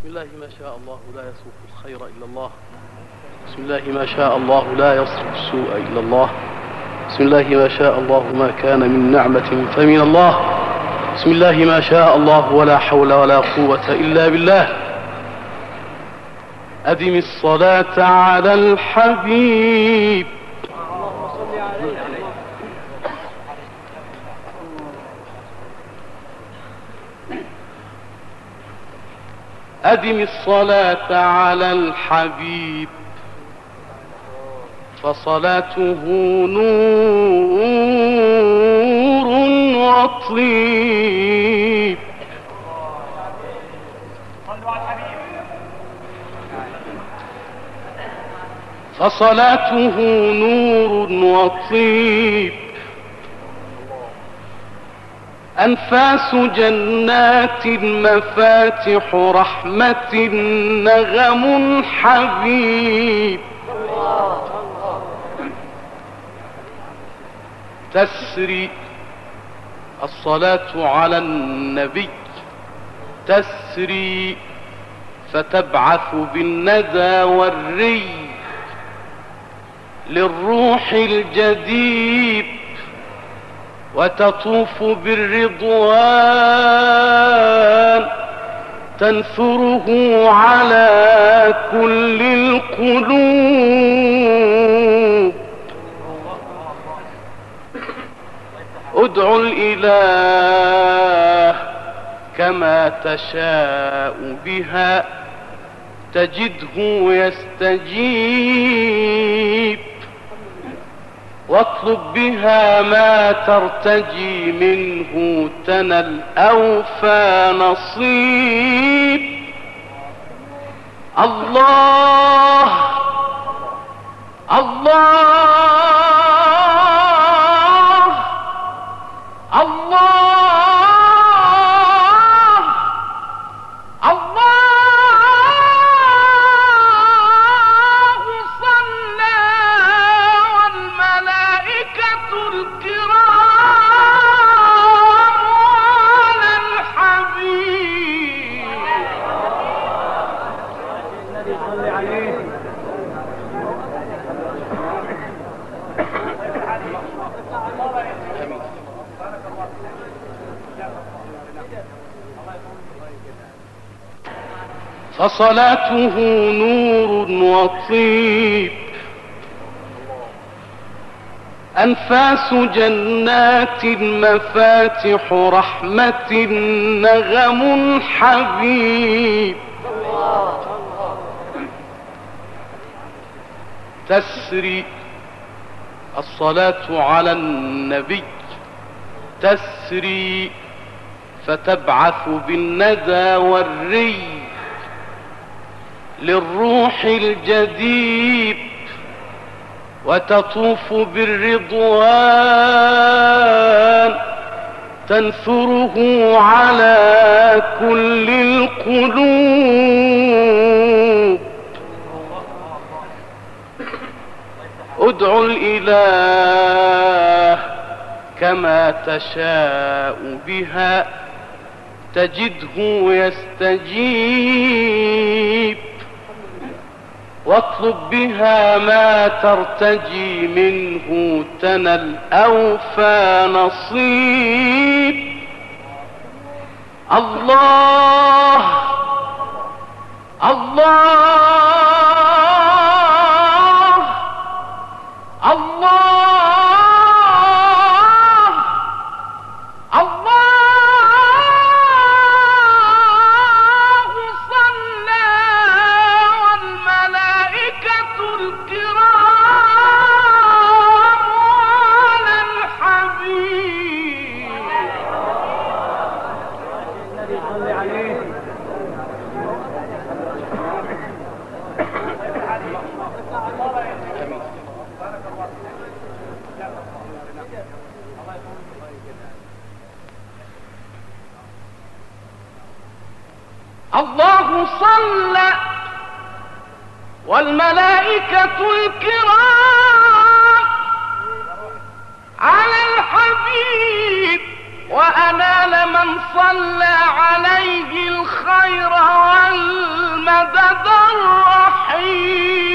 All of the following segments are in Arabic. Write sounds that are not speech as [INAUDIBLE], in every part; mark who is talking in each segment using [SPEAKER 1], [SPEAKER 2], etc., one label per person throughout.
[SPEAKER 1] بسم الله ما شاء الله لا يصرف الخير إلا الله. بسم الله ما شاء الله لا يصرف السوء إلا الله. بسم الله ما شاء الله ما كان من نعمة فمن الله. بسم الله ما شاء الله ولا حول ولا قوة إلا بالله. أدم الصلاة على الحبيب. أدم الصلاة على الحبيب فصلاته نور وطيب فصلاته نور وطيب أنفاس جنات مفاتح رحمة نغم حبيب. تسري الصلاة على النبي. تسري فتبعث بالندى والري للروح الجديد. وتطوف بالرضوان تنثره على كل القلوب. ادع الإله كما تشاء بها تجده يستجيب. واطلب بها ما ترتجي منه تنل اوفى نصيب. الله الله. فصلاته نور وطيب. أنفاس جنات مفاتح رحمة نغم حبيب. تسري الصلاة على النبي. تسري فتبعث بالندى والري. للروح الجديد وتطوف بالرضوان تنثره على كل القلوب. ادع الإله كما تشاء بها تجده يستجيب واطلب بها ما ترتجي منه تنل أوفى نصيب. الله الله. والملائكة الكرام على الحبيب وأنال من صلى عليه الخير وال
[SPEAKER 2] المدد الرحيم.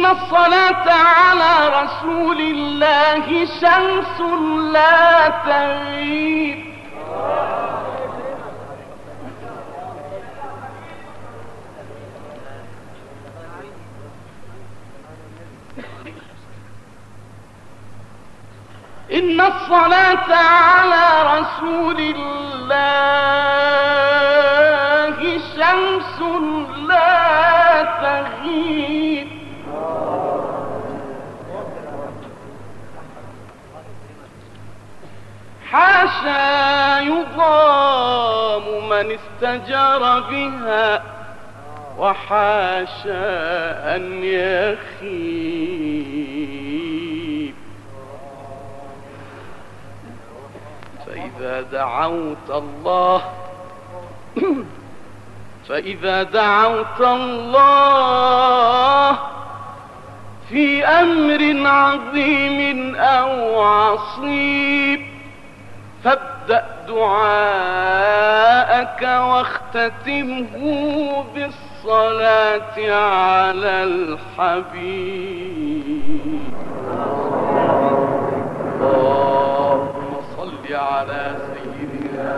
[SPEAKER 2] إن الصلاة على رسول الله شمس لا تغيب. إن الصلاة على رسول الله شمس لا تغيب. حاشا يضام من استجار بها وحاشا أن يخيب. فإذا دعوت الله [COUGHS] فإذا دعوت الله في أمر عظيم أو عصيب. فابدأ دعاءك واختتمه بالصلاة على الحبيب. اللهم صل على سيدنا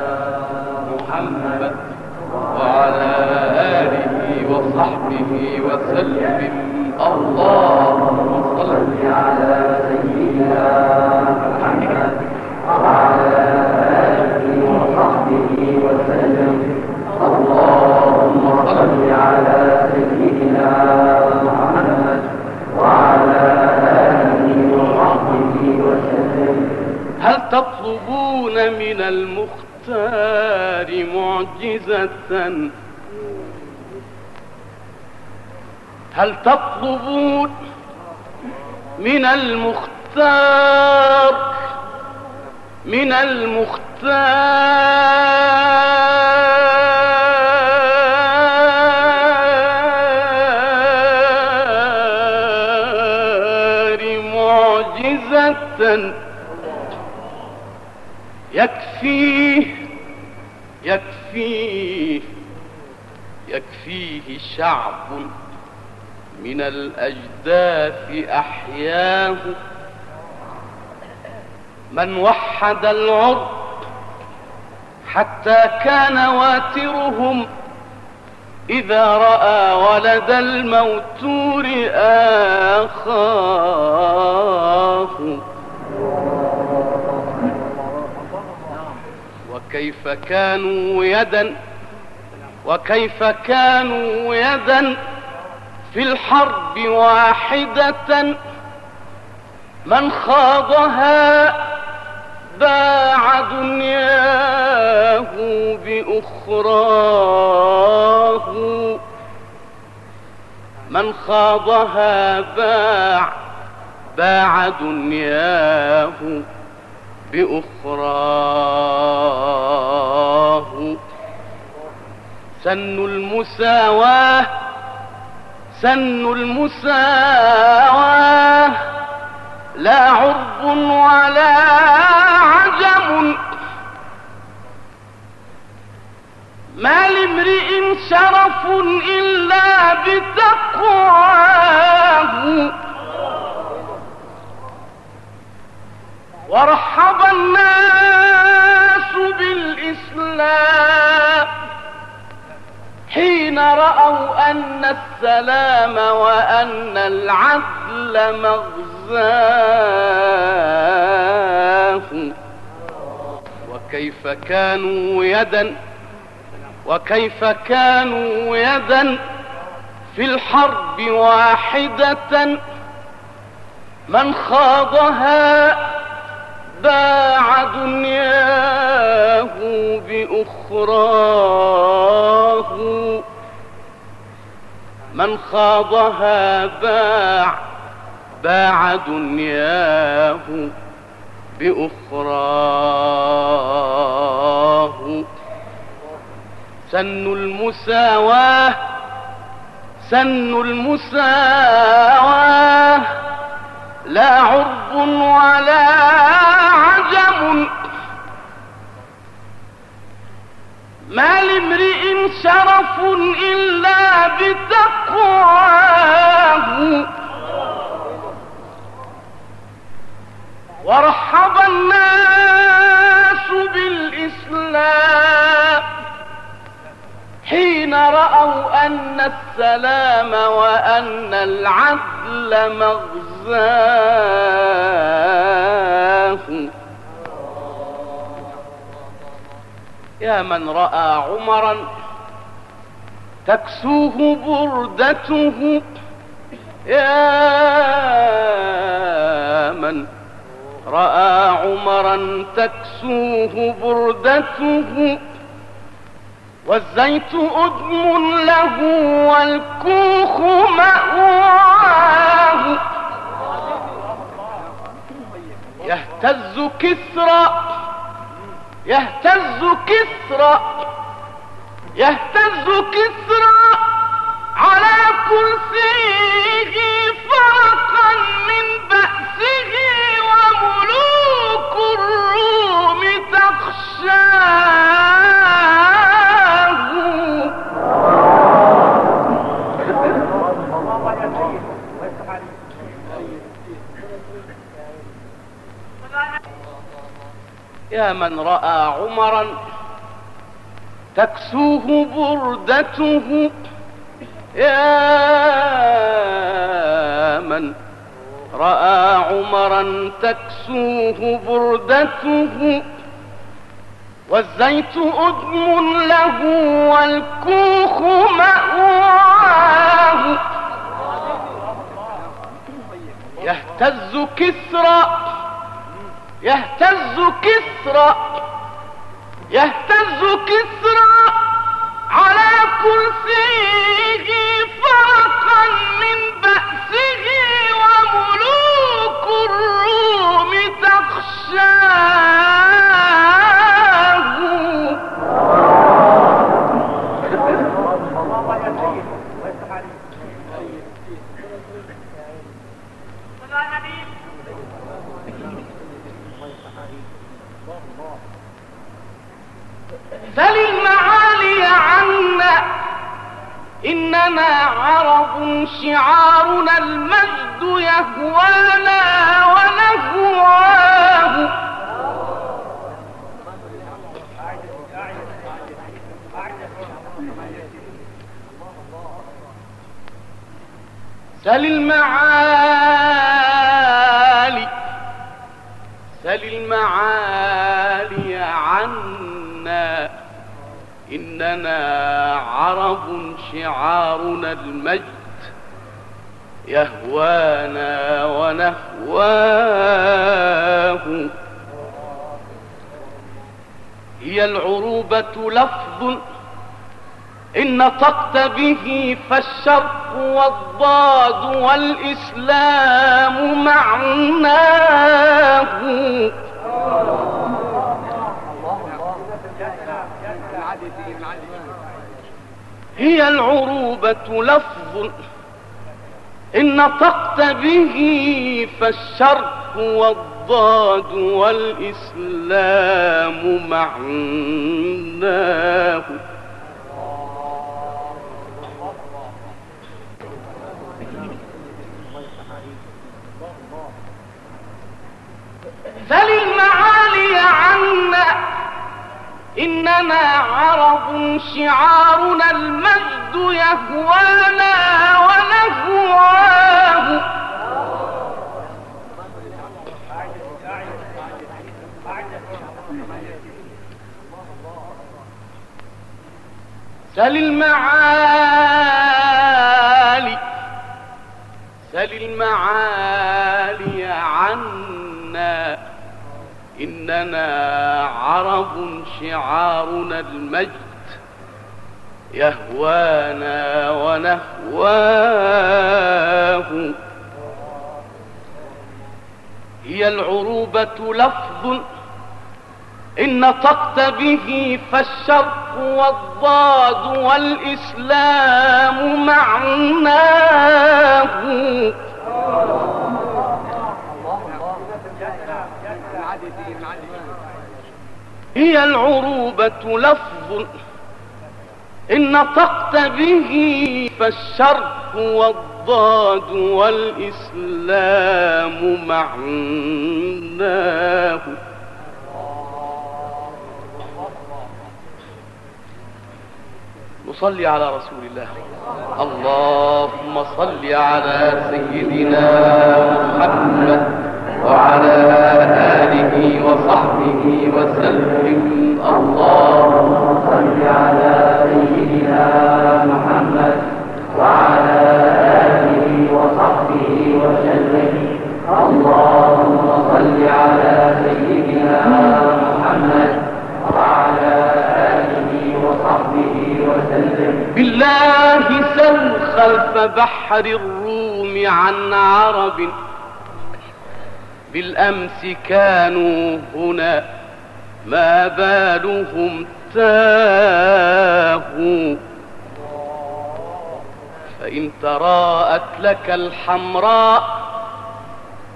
[SPEAKER 2] محمد وعلى آله وصحبه وسلم. اللهم صل على سيدنا محمد تطلبون من المختار معجزة. هل تطلبون من المختار؟ من المختار؟ يكفيه يكفيه يكفيه شعب من الأجداث أحياه. من وحد العرب حتى كان واترهم إذا رأى ولد الموتور آخاه. وكيف كانوا يدا وكيف كانوا يدا في الحرب واحدة. من خاضها باع دنياه بأخراه. من خاضها باع باع دنياه بأخراه. سن المساواة سن المساواة. لا عرب ولا عجم. ما لامرئ شرف إلا بتقواه. ورحب الناس بالإسلام حين رأوا أن السلام وأن العدل مغزاه. وكيف كانوا يدا وكيف كانوا يدا في الحرب واحدة من خاضها باع دنياه بأخراه. من خاضها باع باع دنياه بأخراه. سن المساواة سن المساواة. لا عرض ولا عجم. ما لامرئ شرف إلا بتقواه. ورحب الناس بالإسلام. حين رأوا أن السلام وأن العدل مغزاه. يا من رأى عمرا تكسوه بردته. يا من رأى عمرا تكسوه بردته. والزيت أدم له والكوخ مأواه. يهتز كسرى يهتز كسرى يهتز كسرى على كرسيه فرقا من بأسه وملوك الروم تخشاه من رأى عمرا تكسوه بردته. يا من رأى عمرا تكسوه بردته. والزيت أدم له والكوخ مأواه. يهتز كسرى يهتز كسرى يهتز كسرى على كرسيه فرقا من بأسه وملوك الروم تخشاه سل المعالي عنا. إننا عرب شعارنا المجد يهوانا ونهواه. سل المعالي سل المعالي عنا. إننا عرب شعارنا المجد يهوانا ونهواه. هي العروبة لفظ إن نطقت به فالشرق والضاد والإسلام معناه. هي العروبة لفظ. إن نطقت به فالشرق والضاد والإسلام معناه. سل المعالي عنا إننا عرب شعارنا المجد يهوانا ونهواه. سل المعالي سل المعالي عنا. إننا عرب شعارنا المجد يهوانا ونهواه. هي العروبة لفظ إن نطقت به فالشرق والضاد والإسلام معناه. هي العروبة لفظ إن نطقت به فالشرق والضاد والإسلام معناه. نصلي على رسول الله. اللهم صل على سيدنا محمد. وعلى آله وصحبه وسلم. اللهم صل على سيدنا محمد وعلى آله وصحبه وسلم. اللهم صل على سيدنا محمد وعلى آله وصحبه وسلم. بالله سل خلف بحر الروم عن عرب. بالأمس كانوا هنا ما بالهم تاهوا. فإن تراءت لك الحمراء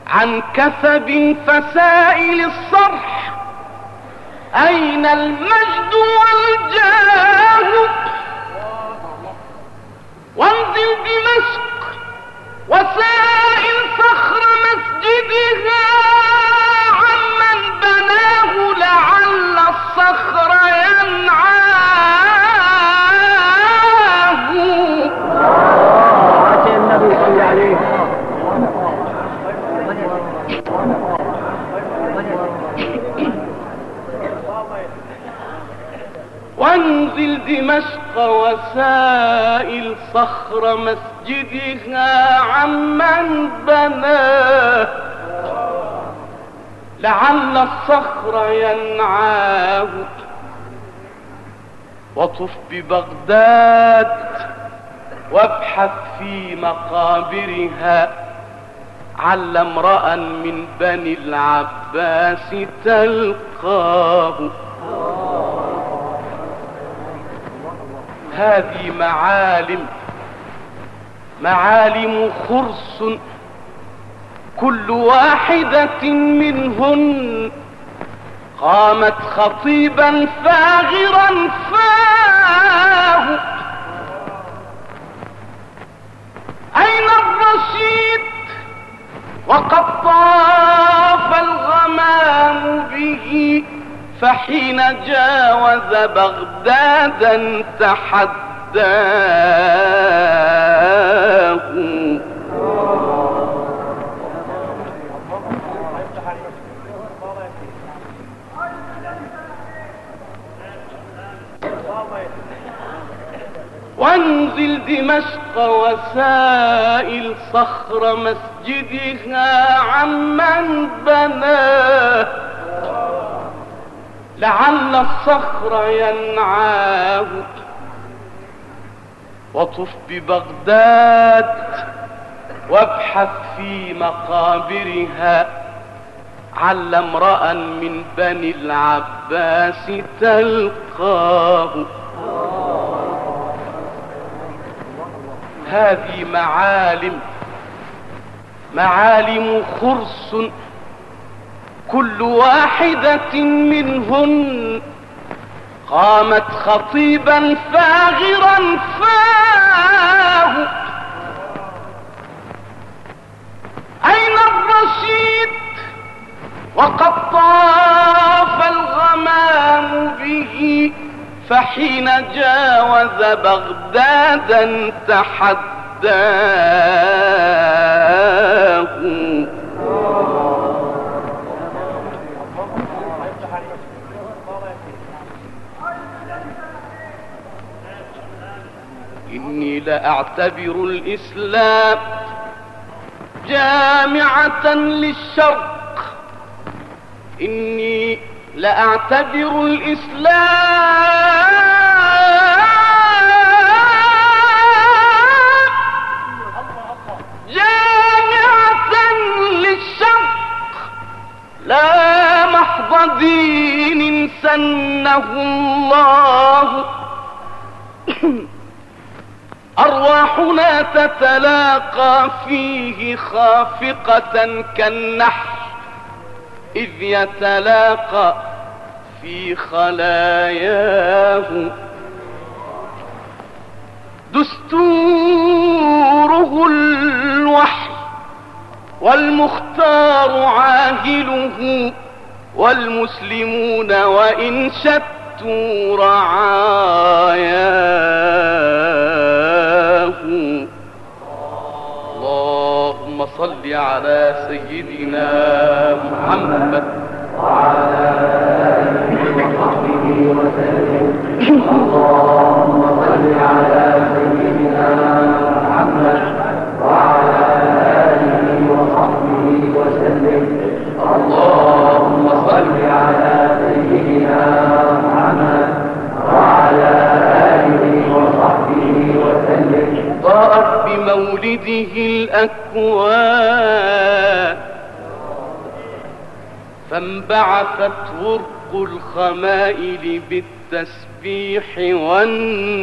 [SPEAKER 2] عن كثب فسائل الصرح أين المجد والجاه؟ وانزل دمشق وسائل فخر مسجدها عمن بناه لعل الصخر ينعاه. وانزل دمشق وسائل صخر مسجدها عمن بناه لعل الصخر ينعاه وطف ببغداد وابحث في مقابرها. عل امرأ من بني العباس تلقاه. هذه معالم معالم خرس كل واحدة منهن قامت خطيبا فاغرا فاه. أين الرشيد؟ وقد طاف الغمام به فحين جاوز بغدادا تحداه وانزل دمشق وسائل صخر مسجدها عمن بناه. لعل الصخر ينعاه. وطف ببغداد وابحث في مقابرها. عل امرأ من بني العباس تلقاه. هذه معالم. معالم خرس. كل واحدة منهن قامت خطيبا فاغرا فاه فحين جاوز بغدادا تحداه. إني لأعتبر الإسلام جامعة للشرق. إني لأعتبر الإسلام لا محض دين سنه الله. [CLEARS THROAT] أرواحنا تتلاقى فيه خافقة كالنحل إذ يتلاقى في خلاياه. دستوره الوحي والمختار عاهله والمسلمون وإن شتوا رعاياه. اللهم صل على سيدنا محمد وعلى آله وصحبه وسلم. اللهم صل على سيدنا بمولده الأكوان. فانبعثت غرق الخمائل بالتسبيح والنغم.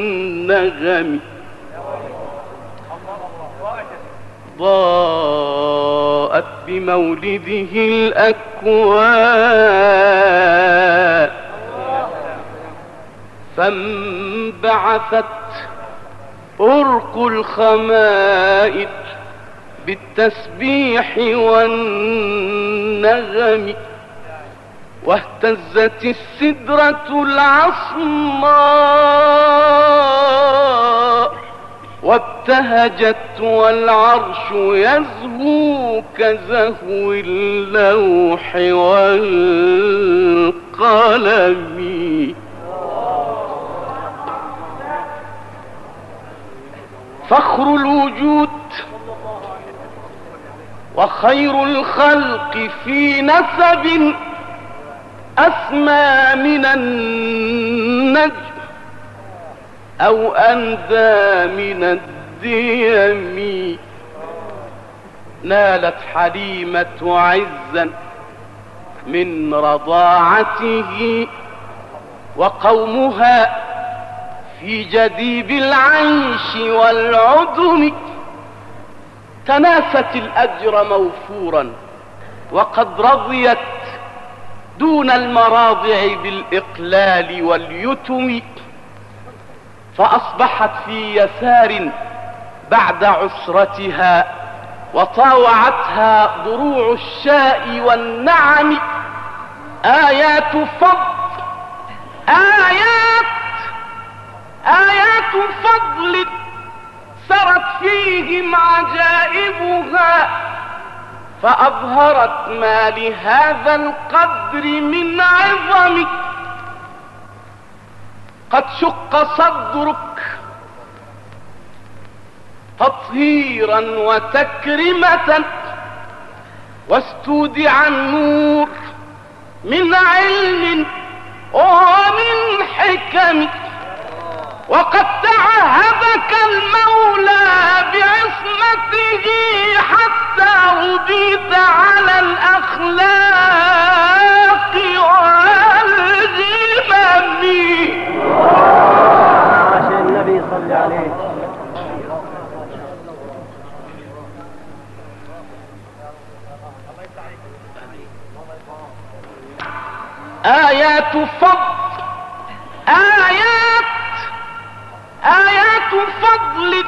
[SPEAKER 2] ضاءت بمولده الأكوان. فانبعثت أرق الخمائل بالتسبيح والنغم واهتزت السدرة العصماء وابتهجت والعرش يزهو كزهو اللوح والقلم. فخر الوجود وخير الخلق في نسب أسمى من النجم أو أندى من الديم. نالت حليمة عزا من رضاعته وقومها في جديب العيش والعدم تناست الأجر موفورا وقد رضيت دون المراضع بالإقلال واليتم فأصبحت في يسار بعد عسرتها وطاوعتها ضروع الشاء والنعم آيات فضل آيات آيات فضل سرت فيهم عجائبها فأظهرت ما لهذا القدر من عظم قد شق صدرك تطهيرا وتكرمة واستودع النور من علم ومن حكم. وقد تعهدك المولى بعصمته حتى رضيت على الأخلاق والهمم
[SPEAKER 3] عشان النبي صلى عليه
[SPEAKER 2] آيات فضل آيات آيات فضل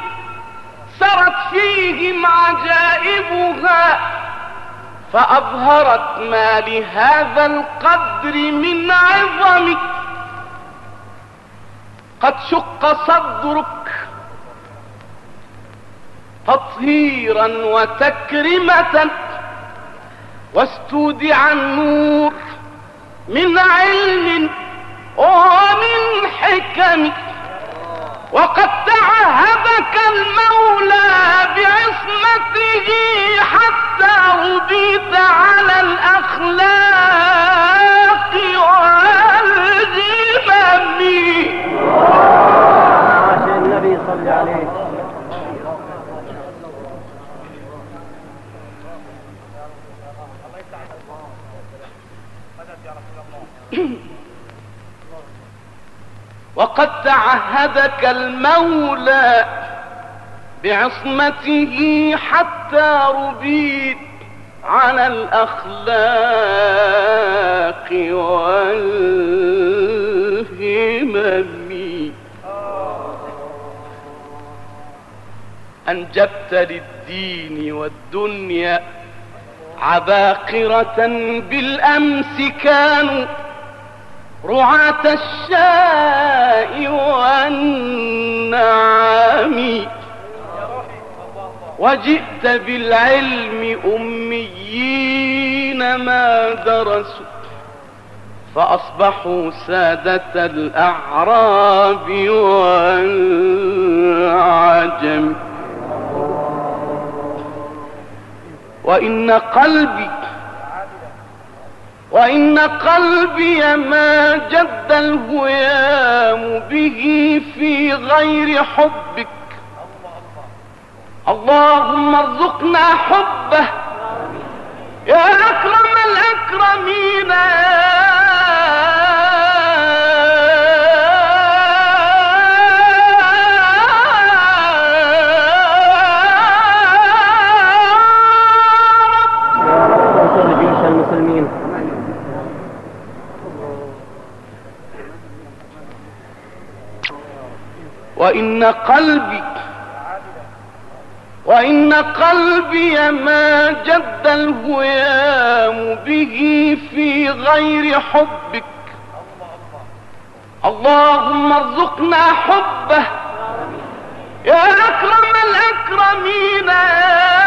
[SPEAKER 2] سرت فيهم عجائبها فأظهرت ما لهذا القدر من عظم قد شق صدرك تطهيرا وتكرمة واستودع النور من علم ومن حكم. وقد تعهدك المولى بعصمته حتى رضيت على الأخلاق والهمم
[SPEAKER 3] عشان النبي صلى عليه
[SPEAKER 2] وقد تعهدك المولى بعصمته حتى ربيت على الأخلاق والهمم. أنجبت للدين والدنيا عباقرة بالأمس كانوا رعاة الشاء والنعام وجئت بالعلم أميين ما درسوا فأصبحوا سادة الأعراب والعجم. وإن قلبي وإن قلبي ما جد الهيام به في غير حبك. اللهم ارزقنا حبه. يا أكرم الأكرمين.
[SPEAKER 3] انصر
[SPEAKER 2] وإن قلبي وإن قلبي ما جد الهيام به في غير حبك. اللهم ارزقنا حبه. يا أكرم الأكرمين.
[SPEAKER 3] انصر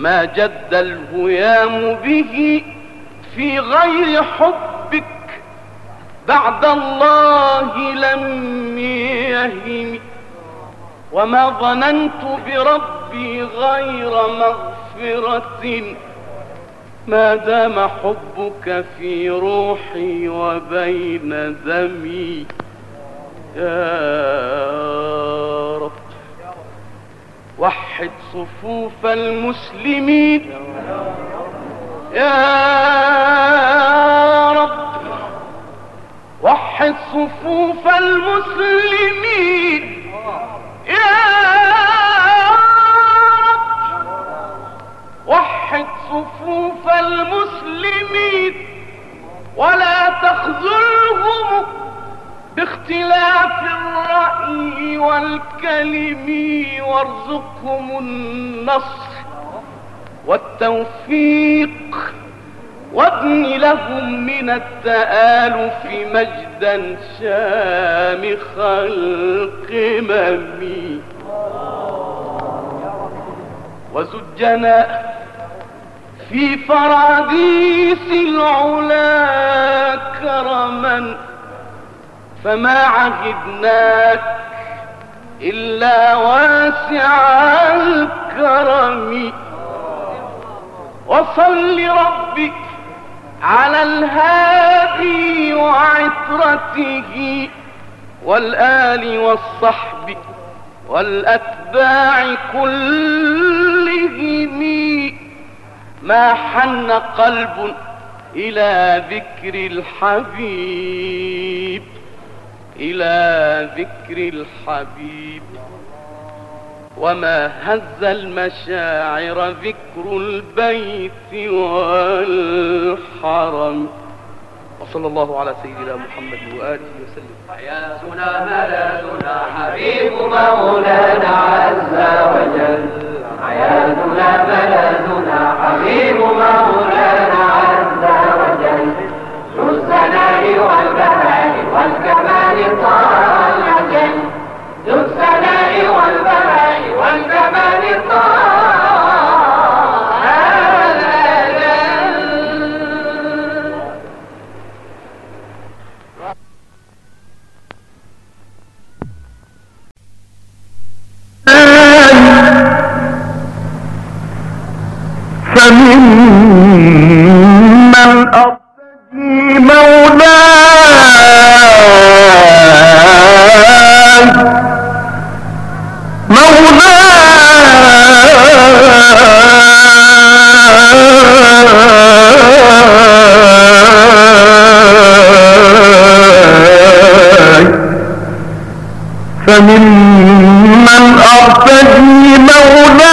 [SPEAKER 2] ما جد الهيام به في غير حبك. بعد الله لم يهم وما ظننت بربي غير مغفرة. ما دام حبك في روحي وبين دمي يا رب. وحد صفوف المسلمين. يا رب وحد صفوف المسلمين. يا رب وحد صفوف المسلمين. ولا تخذلهم باختلاف الرأي والكلم وارزقهم النصر والتوفيق وابن لهم من التآلف مجدا شامخ القمم وزجنا في فراديس العلا كرما فما عهدناك إلا واسع الكرم. وصل ربك على الهادي وعترته والآل والصحب والأتباع كلهم. ما حن قلب إلى ذكر الحبيب. إلى ذكر الحبيب. وما هز المشاعر ذكر البيت والحرم. وصلى الله على سيدنا محمد وآله وسلم.
[SPEAKER 4] حياتنا ملاذنا حبيب مولانا عز وجل. حياتنا ملاذنا حبيب مولانا
[SPEAKER 5] مولاي. ممن أرتدي مولاي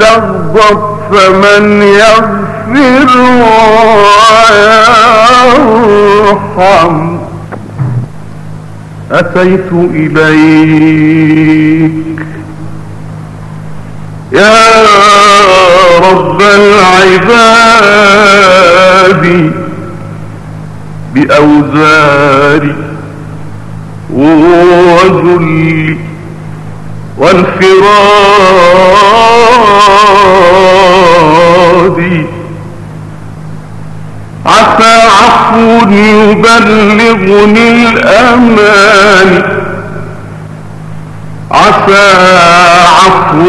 [SPEAKER 5] تغضب فمن يغفر ويرحم. أتيت إليك. يا رب العباد بأوزاري وذلي. وانفرادي عسى عفو يبلغني الأمان. عسى عفو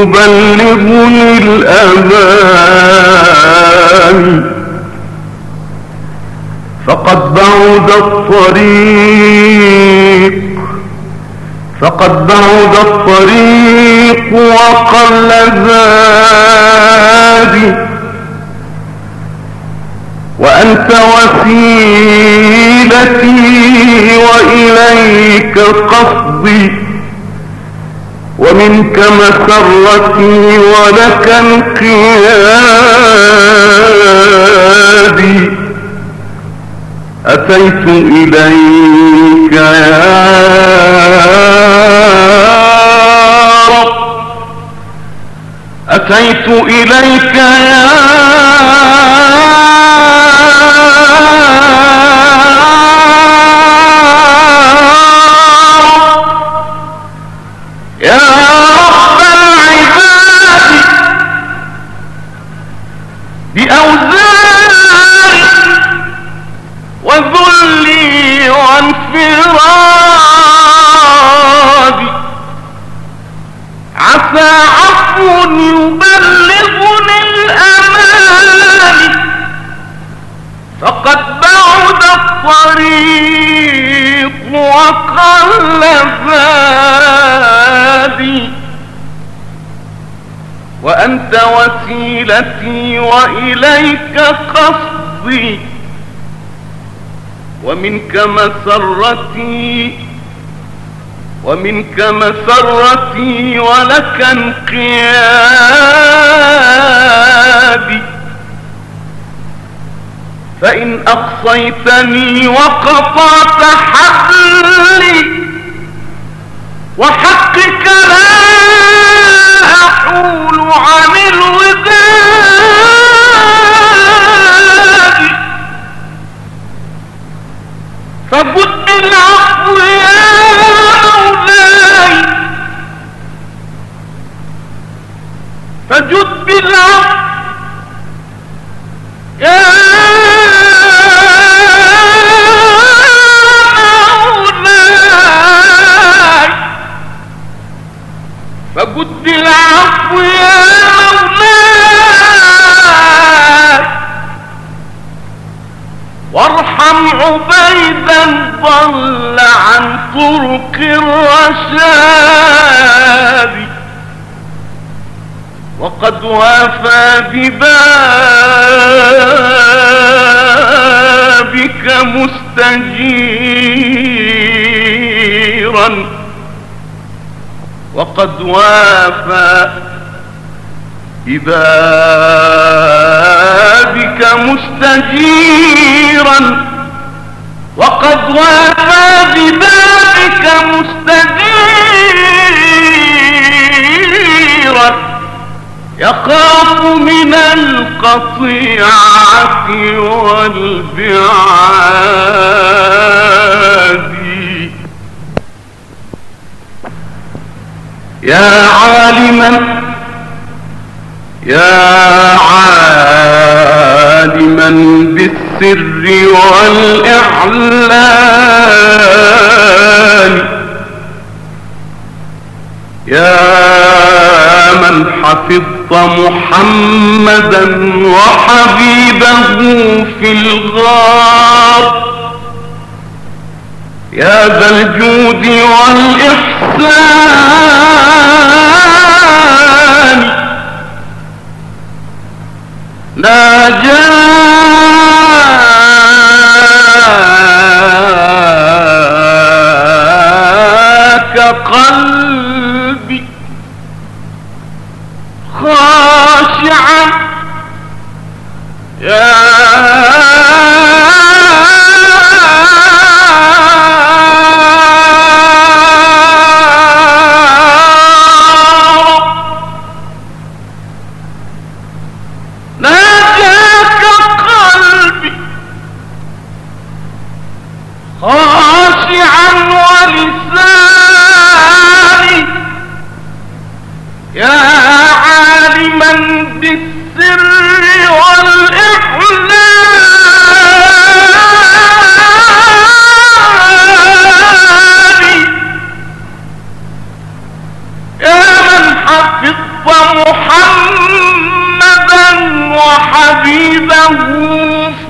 [SPEAKER 5] يبلغني الأمان. فقد بعد الطريق فقد بعد الطريق وقل زادي وأنت وسيلتي وإليك قصدي. ومنك مسرتي ولك انقيادي. أتيت إليك يا رب. أتيت إليك يا فقد بعد الطريق وقل زادي وأنت وسيلتي وإليك قصدي. ومنك مسرتي ومنك مسرتي ولك انقيادي. فإن أقصيتني وقطعت حبلي وحقك لا أحول عن الوداد فبد العفو يا مولاي فجد بالعفو يا فجد العفو يا مولاي. وارحم عبيدا ضل عن طرق الرشاد. وقد وافى ببابك مستجيرا. وقد وافى ببابك مستجيرا. وقد وافى ببابك مستجيرا. يخاف من القطيعة والبعاد. يا عالما يا عالما بالسر والإعلان. يا من حفظت محمدا وحبيبه في الغار. يا ذا الجود والإحسان. ناجاك قلبي خاشعا. يا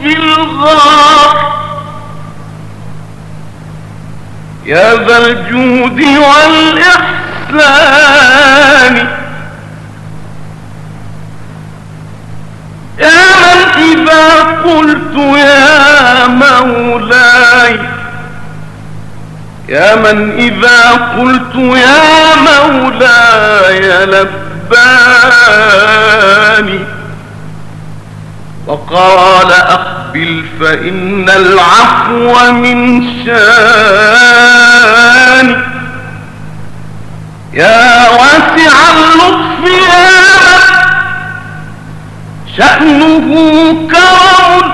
[SPEAKER 5] في الغار. يا ذا الجود والإحسان. يا من إذا قلت يا مولاي. يا من إذا قلت يا مولاي لباني. وقال أقبل فإن العفو من شاني يا واسع اللطف يا شأنه كرم.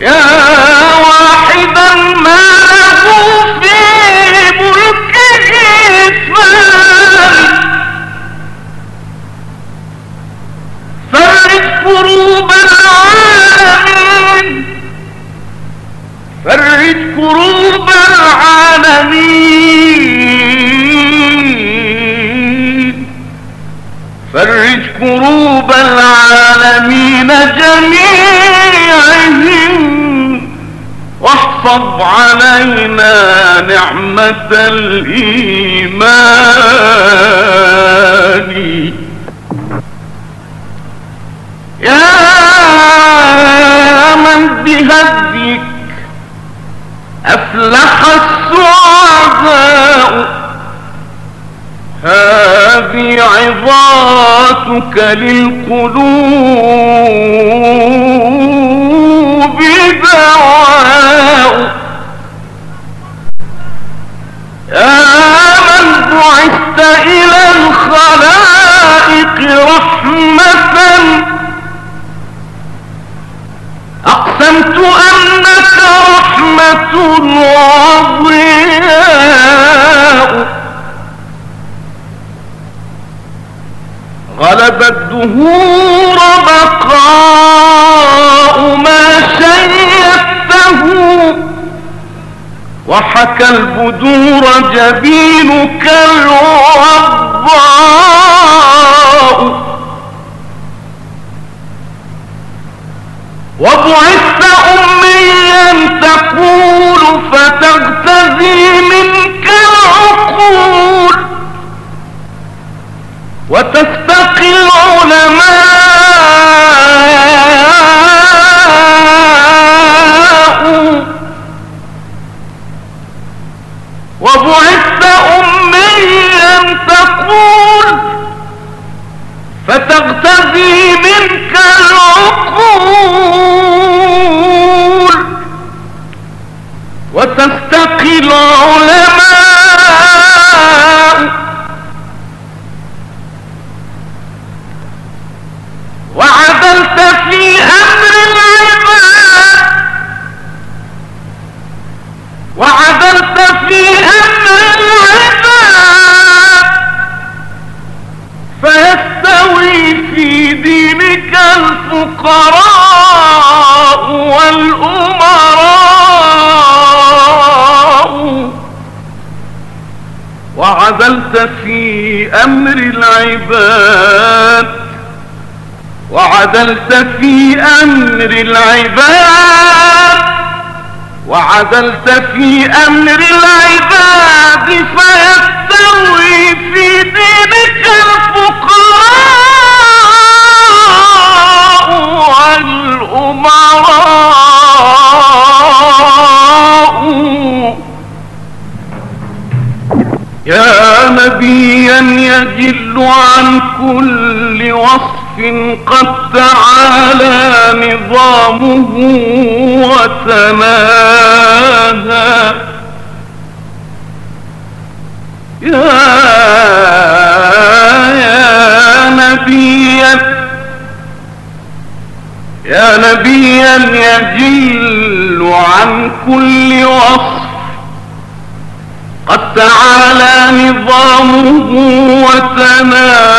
[SPEAKER 5] يا واحدا ما له في ملكه اثمان فرج كروب العالمين. فرج كروب العالمين. فرج كروب العالمين جميعهم. واحفظ علينا نعمة الإيمان. يا من بهديك أفلح السعداء. هذه عظاتك للقلوب دواء. يا من بعثت إلى الخلائق رحمة أقسمت أنك رحمة وضياء غلب الدهور بقاء ما شيدته. وحكى البدور جبينك الوضاء وبعثت أميا تقول منك العقول وتستقي العلماء العلماء وعدلت في أمر العباد. وعدلت في أمر العباد. فيستوي في دينك الفقراء والأمراء. وعدلت في أمر العباد. وعدلت في أمر العباد. وعدلت في أمر العباد فيستوي في دينك الفقراء والأمراء. يا نبيا يجل عن كل وصف قد تعالى نظامه وتناهى. يا يا نبيا يا نبيا يجل عن كل وصف قد تعالى نظامه وتناهى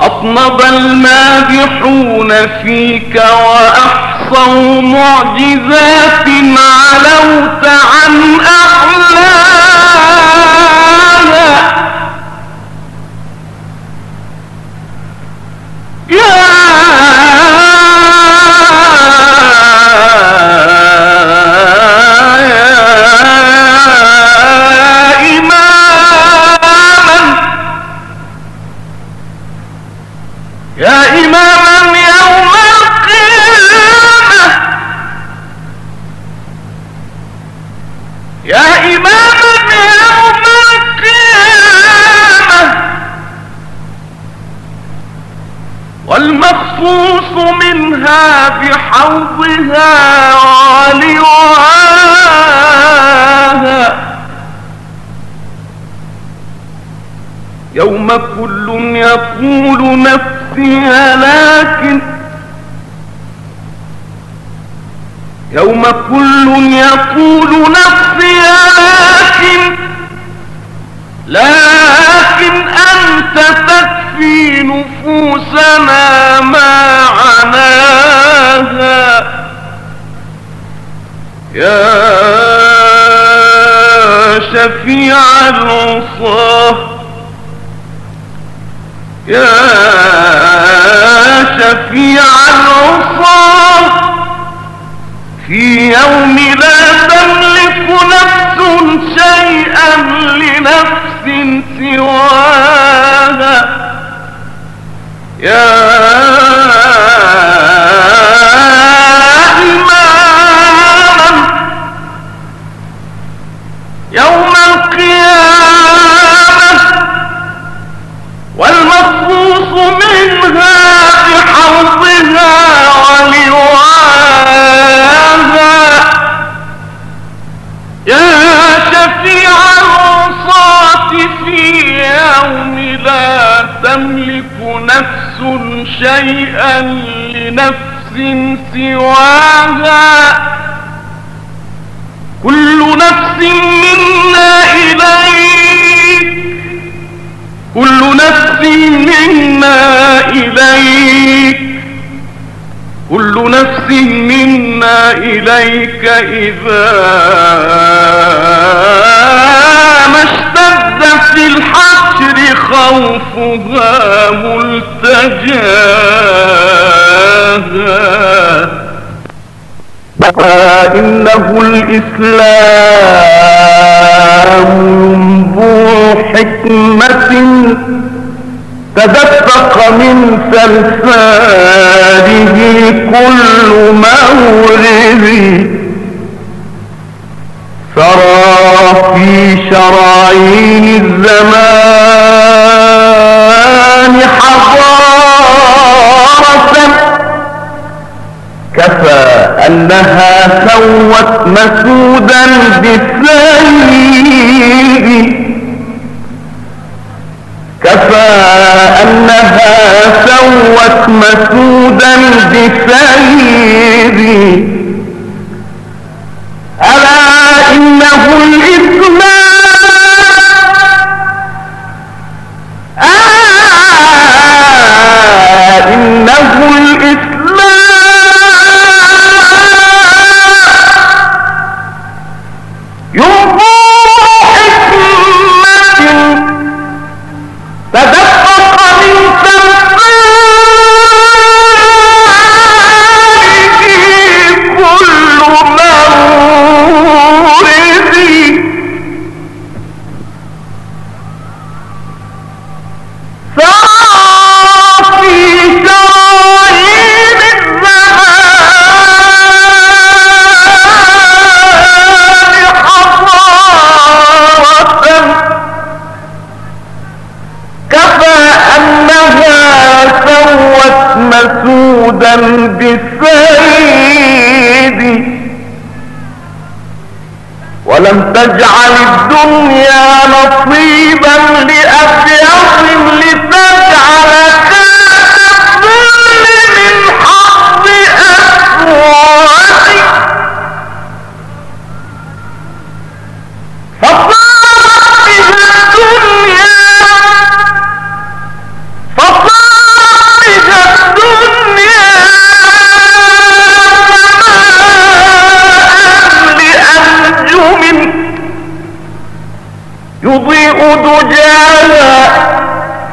[SPEAKER 5] أطنب المادحون فيك وأحصوا معجزات علوت عن أعلاها. يا والمخصوص منها بحوضها ولواها. يوم كل يقول نفسي لكن يوم كل يقول نفسي لكن لكن أنت تكفي نفوسنا شفيع العصاه يا شفيع العصاة في يوم لا تملك نفس شيئا لنفس سواها. يا والمخصوص منها بحوضها ولواها. يا شفيع العصاة في يوم لا تملك نفس شيئا لنفس سواها. كل نفس منا إليك كل نفس منا إليك كل نفس منا إليك إذا ما اشتد في الحشر خوفها ملتجاها. إنه الإسلام ينبوع حكمة تدفق من سلساله كل مورد سرى في شرايين الزمان مسودا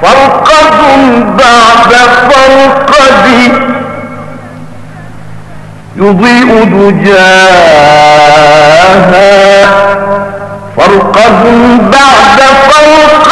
[SPEAKER 5] فرقد بعد فرقد. يضيء دجاها فرقد بعد فرقد.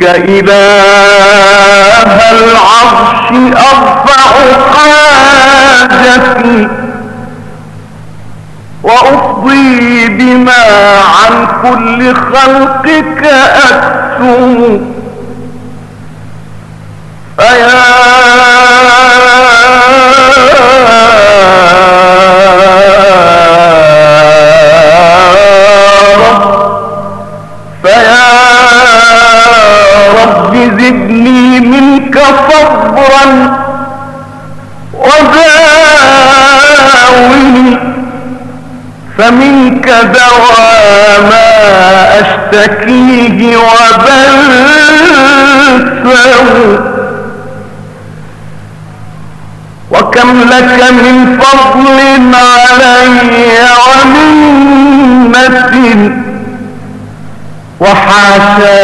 [SPEAKER 5] ربك إله العرش أرفع حاجتي وأفضي بما عن كل خلقك أكتمك دوى ما أشتكيه وبنسه وكم لك من فضل علي ومنة وحاشا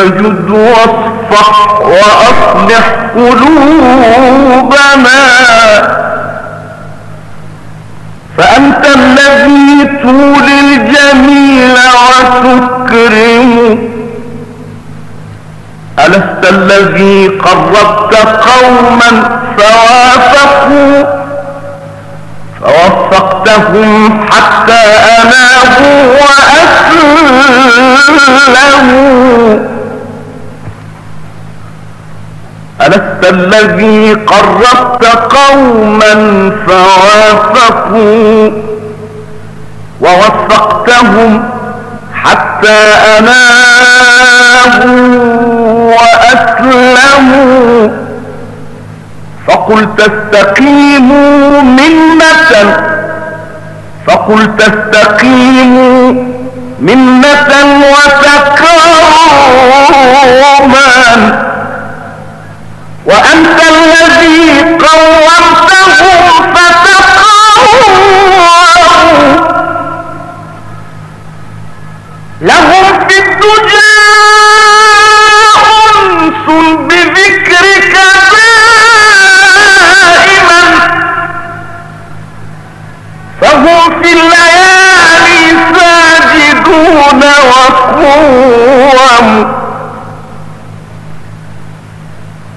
[SPEAKER 5] فجد واصفح وأصلح قلوبنا. فأنت الذي تولي الجميل وتكرم ألست الذي قربت قوما فوافقوا؟ فوفقتهم حتى أنابوا وأسلموا. ألست الذي قربت قوما فوافقوا ووفقتهم حتى أنابوا وأسلموا فقل تستقيموا منة فقل تستقيموا منة وتكرما وأنت الذي قومتهم فتقروا لهم في الدجى أنس بذكرك دائما. فهم في الليالي ساجدون وقوم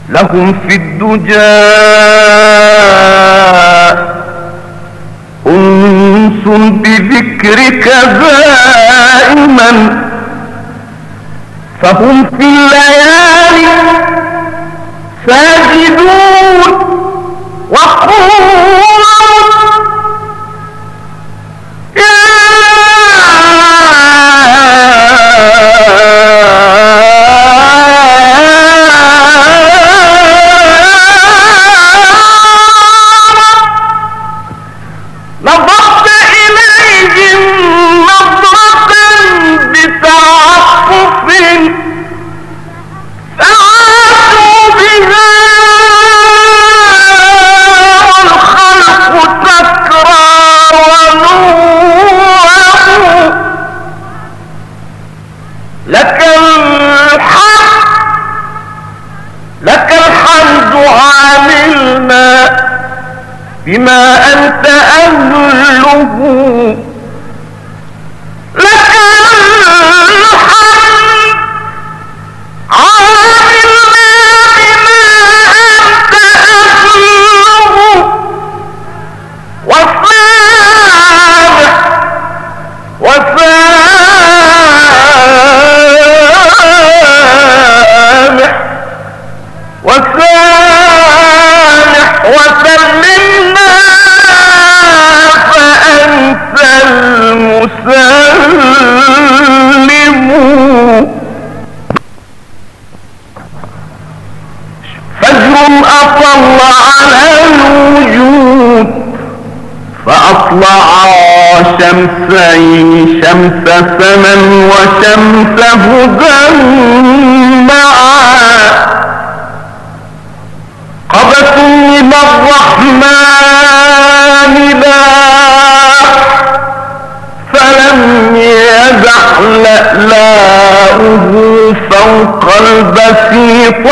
[SPEAKER 5] لهم في الدجى. أنس بذكرك دائما فهم في الليالي ساجدون. وقوم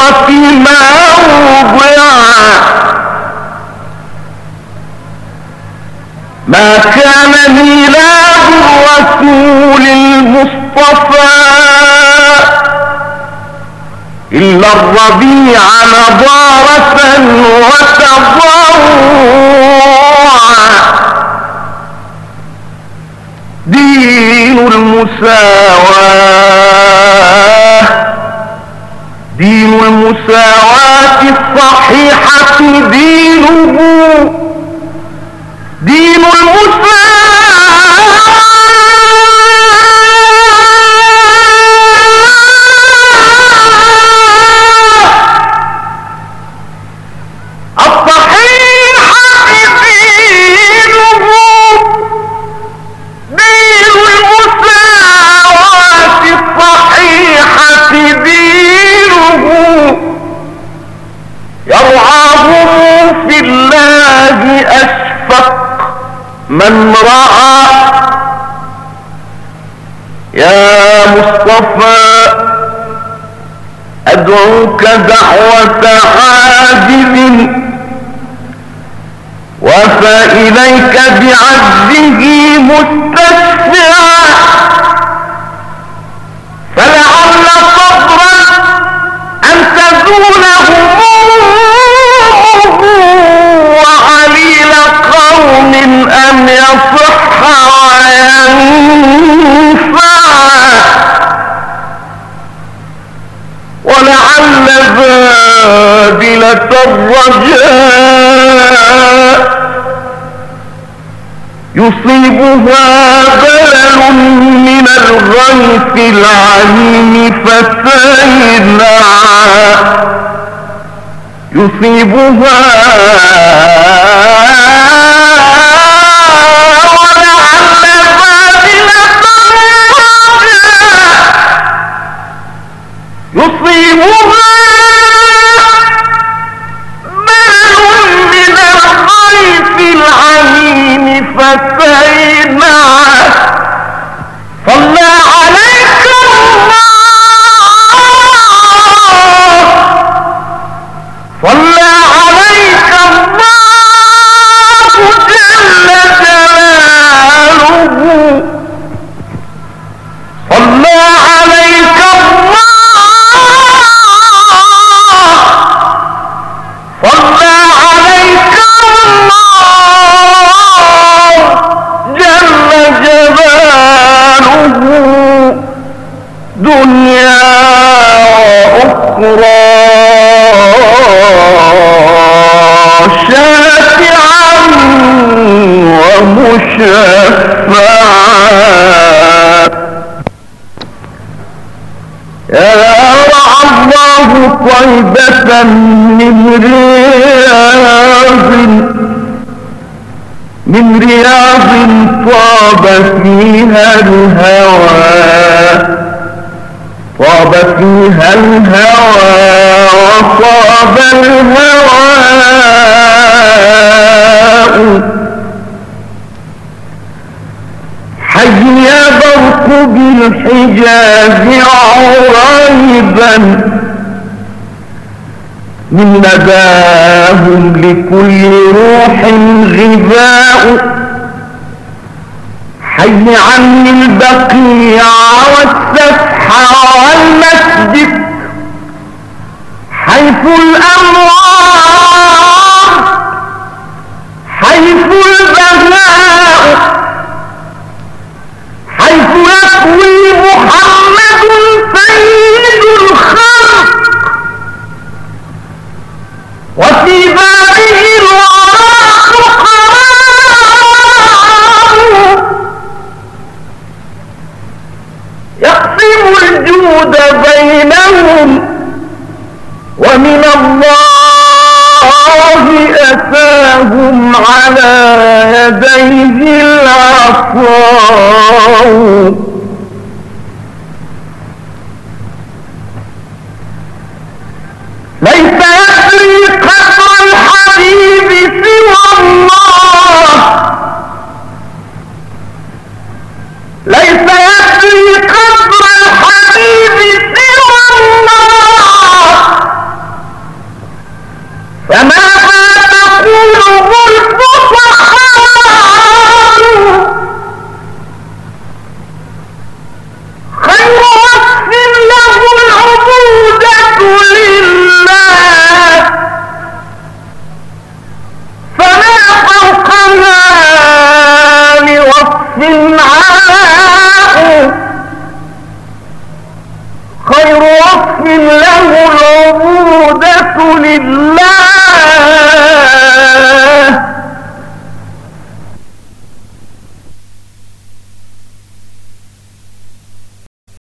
[SPEAKER 5] البسيطة موضعا ما كان ميلاد الرسول المصطفى إلا الربيع نضارة وتضرعا. دين المساواة. دين المساواة الصحيحة دينه. دين المساواة رعى يا مصطفى أدعوك دعوة عاجز وفإليك بعزه مستشفعا يصح وينفع. ولعل بادلة الرجاء. يصيبها بلد مال من الغيث العليم يصيبها يصيبها الهوى. طاب فيها الهوى وطاب الهواء. حي برق بالحجاز عريبا من نداهم لكل روح غذاء. حي عن البقيع والسفح والمسجد حيث الأموار حيث البهاء حيث يقوي محمد سيد الخلق وفي بابه يقسم الجود بينهم ومن الله أتاهم على يديه العطاء